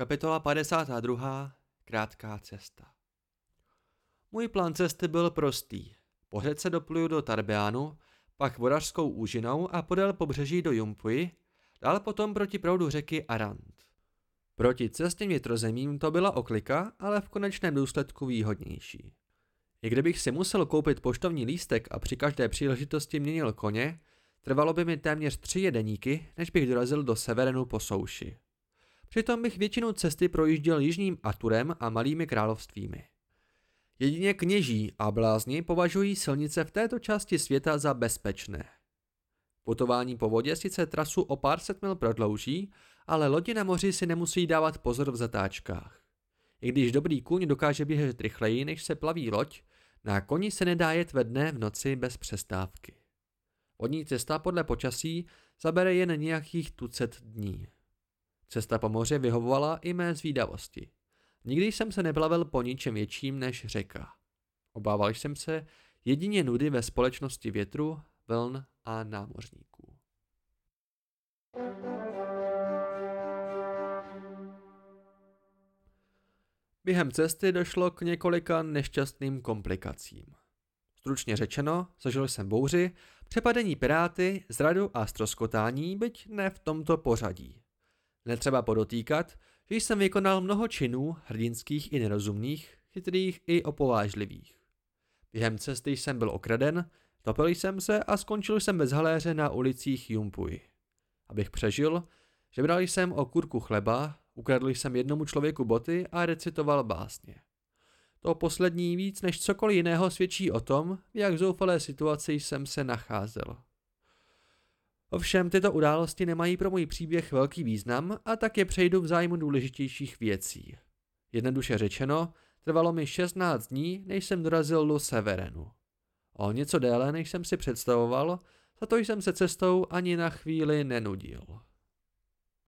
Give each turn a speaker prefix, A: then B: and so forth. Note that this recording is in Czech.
A: Kapitola 52. Krátká cesta. Můj plán cesty byl prostý. Po řece dopluju do Tarbeánu, pak vodařskou úžinou a podél pobřeží do Jumpuji, dál potom proti proudu řeky Arant. Proti cestním větrozemím to byla oklika, ale v konečném důsledku výhodnější. I kdybych si musel koupit poštovní lístek a při každé příležitosti měnil koně, trvalo by mi téměř tři jedeníky, než bych dorazil do Severenu po souši. Přitom bych většinu cesty projížděl jižním Aturem a malými královstvími. Jedině kněží a blázni považují silnice v této části světa za bezpečné. Putování po vodě sice trasu o pár set mil prodlouží, ale lodi na moři si nemusí dávat pozor v zatáčkách. I když dobrý kůň dokáže běžet rychleji, než se plaví loď, na koni se nedá jet ve dne v noci bez přestávky. Vodní cesta podle počasí zabere jen nějakých tucet dní. Cesta po moři vyhovovala i mé zvídavosti. Nikdy jsem se neplavil po ničem větším než řeka. Obával jsem se jedině nudy ve společnosti větru, vln a námořníků. Během cesty došlo k několika nešťastným komplikacím. Stručně řečeno, zažil jsem bouři, přepadení piráty, zradu a stroskotání, byť ne v tomto pořadí. Netřeba podotýkat, že jsem vykonal mnoho činů, hrdinských i nerozumných, chytrých i opovážlivých. Během cesty jsem byl okraden, topil jsem se a skončil jsem bez haléře na ulicích Jumpuji. Abych přežil, žebral jsem o kurku chleba, ukradl jsem jednomu člověku boty a recitoval básně. To poslední víc než cokoliv jiného svědčí o tom, v jak zoufalé situaci jsem se nacházel. Ovšem tyto události nemají pro můj příběh velký význam a tak je přejdu v zájmu důležitějších věcí. Jednoduše řečeno, trvalo mi 16 dní, než jsem dorazil do Severenu. O něco déle, než jsem si představoval, za to jsem se cestou ani na chvíli nenudil.